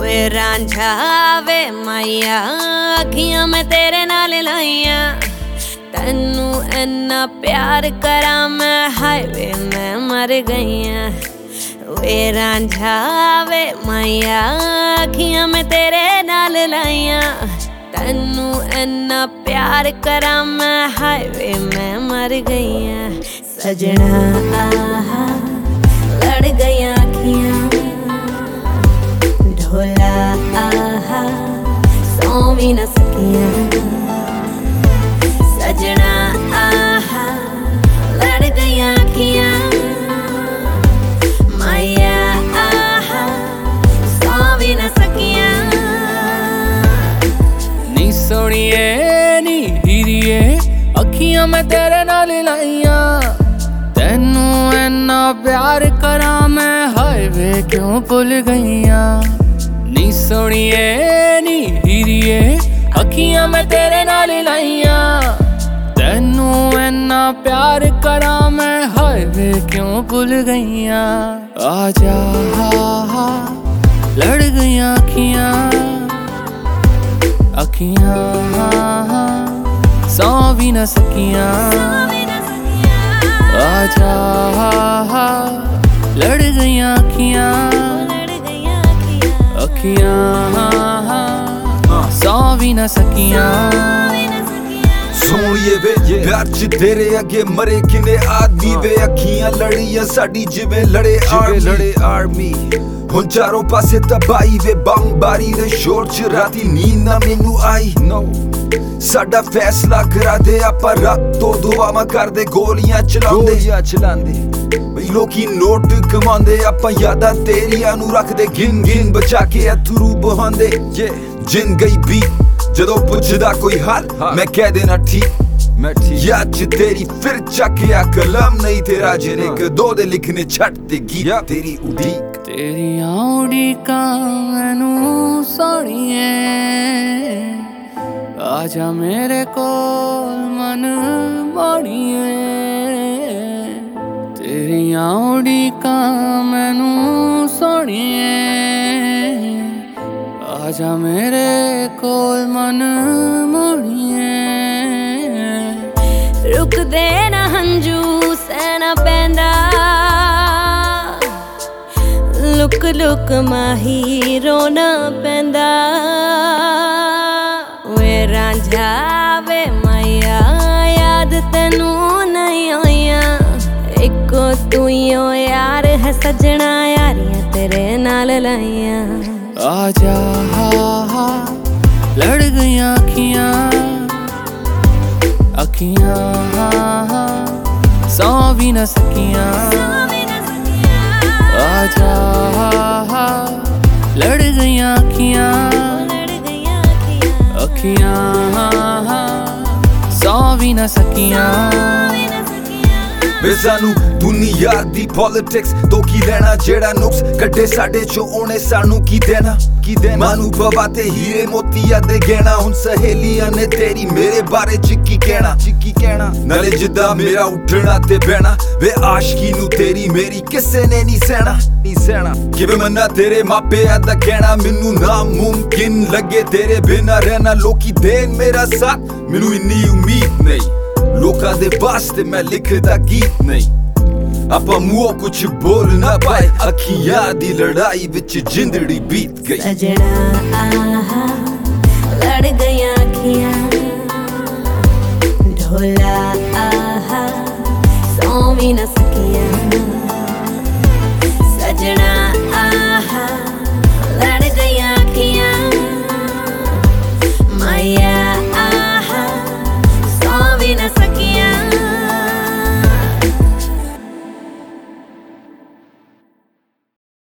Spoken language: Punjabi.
ਵੇ ਰਾਂਝਾ ਵੇ ਮਾਇਆ, ਅੱਖੀਆਂ ਮੈਂ ਤੇਰੇ ਨਾਲ ਲਾਈਆਂ। ਤੈਨੂੰ ਇੰਨਾ ਪਿਆਰ ਕਰਾਂ ਮੈਂ, ਹਾਏ ਵੇ ਮੈਂ ਮਰ ਗਈਆਂ। ਵੇ ਰਾਂਝਾ ਵੇ ਮਾਇਆ, ਅੱਖੀਆਂ ਮੈਂ ਤੇਰੇ ਨਾਲ ਲਾਈਆਂ। ਤੈਨੂੰ ਇੰਨਾ ਪਿਆਰ ਕਰਾਂ ਮੈਂ, ਹਾਏ ਵੇ ਮੈਂ ਮਰ ਗਈਆਂ। ਸਜਣਾ, ਆਹਾ। ਵੀ ਨਾ ਸਕੀਆਂ। ਸਜਣਾ, ਆਹਾ ਲੜ ਗਈਆਂ ਅੱਖੀਆਂ। ਮਾਇਆ ਆਹਾ, ਸੌਂ ਵੀ ਨਾ ਸਕੀਆਂ। ਨੀ ਸੋਣੀਏ, ਨੀ ਹੀਰੀਏ, ਅੱਖੀਆਂ ਮੈਂ ਤੇਰੇ ਨਾਲ ਲਾਈਆਂ। ਤੈਨੂੰ ਇੰਨਾ ਪਿਆਰ ਕਰਾਂ ਮੈਂ, ਹਾਏ ਵੇ, ਕਿਉਂ ਭੁੱਲ ਗਈਆਂ? ਨੀ ਸੋਣੀਏ, ਨੀ ਅੱਖੀਆਂ ਮੈਂ ਤੇਰੇ ਨਾਲ ਲਾਈਆਂ। ਤੈਨੂੰ ਇੰਨਾ ਪਿਆਰ ਕਰਾਂ ਮੈਂ ਹਾਏ ਵੇ ਕਿਉਂ ਭੁੱਲ ਗਈਆਂ। ਆ ਜਾ ਲੜ ਗਈਆਂ ਅੱਖੀਆਂ। ਅੱਖੀਆਂ ਸੌ ਵੀ ਨਾ ਸਕੀਆਂ। ਆ ਜਾ ਲੜ ਗਈਆਂ ਅੱਖੀਆਂ। ਅੱਖੀਆਂ ਸੌ ਵੀ ਨਾ ਸਕੀਆਂ। ਸੋਹਣੀਏ ਵੇ ਪਿਆਰ ਚ ਤੇਰੇ ਅੱਗੇ ਮਰੇ ਕਿਨੇ ਆਦਮੀ ਵੇ ਅੱਖੀਆਂ ਲੜੀਆਂ ਸਾਡੀ ਜਿਵੇਂ ਲੜੇ ਆਰਮੀ। ਲੜੇ ਆਰਮੀ। ਹੁਣ ਚਾਰੋਂ ਪਾਸੇ ਤਬਾਈ ਵੇ ਬੰਬਾਰੀ ਦੇ ਸ਼ੋਰ ਚ ਰਾਤੀ ਨੀਂਦ ਨਾ ਮੈਨੂੰ ਆਈ। ਨੋ ਸਾਡਾ ਫੈਸਲਾ ਕਰਾ ਦੇ ਆਪਾਂ ਰਾਤ ਤੋਂ ਦੁਆਵਾਂ ਕਰਦੇ ਗੋਲੀਆਂ ਚਲਾਉਂਦੇ। ਗੋਲੀਆਂ ਚਲਾਉਂਦੇ। ਬਈ ਲੋਕੀ ਨੋਟ ਕਮਾਉਂਦੇ ਆਪਾਂ ਯਾਦਾਂ ਤੇਰੀਆਂ ਨੂੰ ਰੱਖਦੇ ਗਿਣ ਗਿਣ ਬਚਾ ਕੇ ਅਥਰੂ ਬਹਾਉਂਦੇ। ਜਿੰਨ ਗਈ ਵੀ ਜਦੋਂ ਪੁੱਛਦਾ ਕੋਈ ਹਾਲ ਮੈਂ ਕਹਿ ਦੇਣਾ ਠੀਕ। ਮੈਂ ਠੀਕ। ਯਾਦ ਚ ਤੇਰੀ ਫਿਰ ਚੱਕਿਆ ਕਲਮ ਨਹੀਂ ਤੇਰਾ ਜਿਹਨੇ ਕਦੋਂ ਦੇ ਲਿਖਨੇ ਛੱਡ ਤੇ ਗੀਤ ਤੇਰੀ ਉਡੀਕ। ਤੇਰੀਆਂ ਉਡੀਕਾਂ ਮੈਨੂੰ ਸੋਣੀਏ ਆ ਜਾ ਮੇਰੇ ਕੋਲ ਮਨ ਮੋੜੀਏ ਤੇਰੀਆਂ ਉਡੀਕਾਂ ਮੈਨੂੰ ਸੋਣੀਏ ਆ ਮੇਰੇ ਕੋਲ ਮਨ ਮੋੜੀਏ ਰੁਕਦੇ ਨਾ ਹੰਝੂ ਸੈਨਾ ਪੈਂਦਾ। ਲੁਕ ਲੁਕ ਮਾਹੀ ਰੋਣਾ ਪੈਂਦਾ। ਵੇ ਰਾਂਝਾ ਵੇ ਮਾਇਆ, ਯਾਦ ਤੈਨੂੰ ਨਹੀਂ ਆਈਆਂ। ਇੱਕੋ ਤੂੰ ਹੀ ਓ ਯਾਰ, ਹੈ ਸਜਣਾ ਯਾਰੀਆਂ ਤੇਰੇ ਨਾਲ ਲਾਈਆਂ। ਆ ਜਾ ਲੜ ਗਈਆਂ ਅੱਖੀਆਂ ਅੱਖੀਆਂ ਸੌ ਵੀ ਨਾ ਸਕੀਆਂ ਆ ਜਾ ਲੜ ਗਈਆਂ ਅੱਖੀਆਂ ਅੱਖੀਆਂ ਸੌ ਵੀ ਨਾ ਸਕੀਆਂ ਵੇ ਸਾਨੂੰ ਦੁਨੀਆ ਦੀ ਪੋਲਿਟਿਕਸ ਤੋਂ ਕੀ ਲੈਣਾ, ਜਿਹੜਾ ਨੁਕਸ ਕੱਢੇ ਸਾਡੇ ਚੋਂ ਉਹਨੇ ਸਾਨੂੰ ਕੀ ਦੇਣਾ? ਕੀ ਦੇਣਾ? ਮਾਨੂੰ ਬਵਾ ਤੇ ਹੀਰੇ ਮੋਤੀਆਂ ਦੇ ਗਹਿਣਾ, ਹੁਣ ਸਹੇਲੀਆਂ ਨੇ ਤੇਰੀ ਮੇਰੇ ਬਾਰੇ ਚ ਕਹਿਣਾ। ਚ ਕਹਿਣਾ। ਨਾਲੇ ਜਿੱਦਾਂ ਮੇਰਾ ਉੱਠਣਾ ਤੇ ਬਹਿਣਾ, ਵੇ ਆਸ਼ਕੀ ਨੂੰ ਤੇਰੀ ਮੇਰੀ ਕਿਸੇ ਨੇ ਨਹੀਂ ਸਹਿਣਾ। ਨਹੀਂ ਸਹਿਣਾ। ਕਿਵੇਂ ਮੰਨਾ ਤੇਰੇ ਮਾਪਿਆਂ ਦਾ ਕਹਿਣਾ, ਮੈਨੂੰ ਨਾ ਮੁਮਕਿਨ ਲੱਗੇ ਤੇਰੇ ਬਿਨਾ ਰਹਿਣਾ, ਲੋਕੀ ਦੇਣ ਮੇਰਾ ਸਾਥ, ਮੈਨੂੰ ਇੰਨੀ ਉਮੀਦ ਨਹੀਂ। Luka dhe bashte me likë da gitnej. Apa mua ku që bolë në baj A kia di lërajve që gjindër i bitkej Sa gjera aha.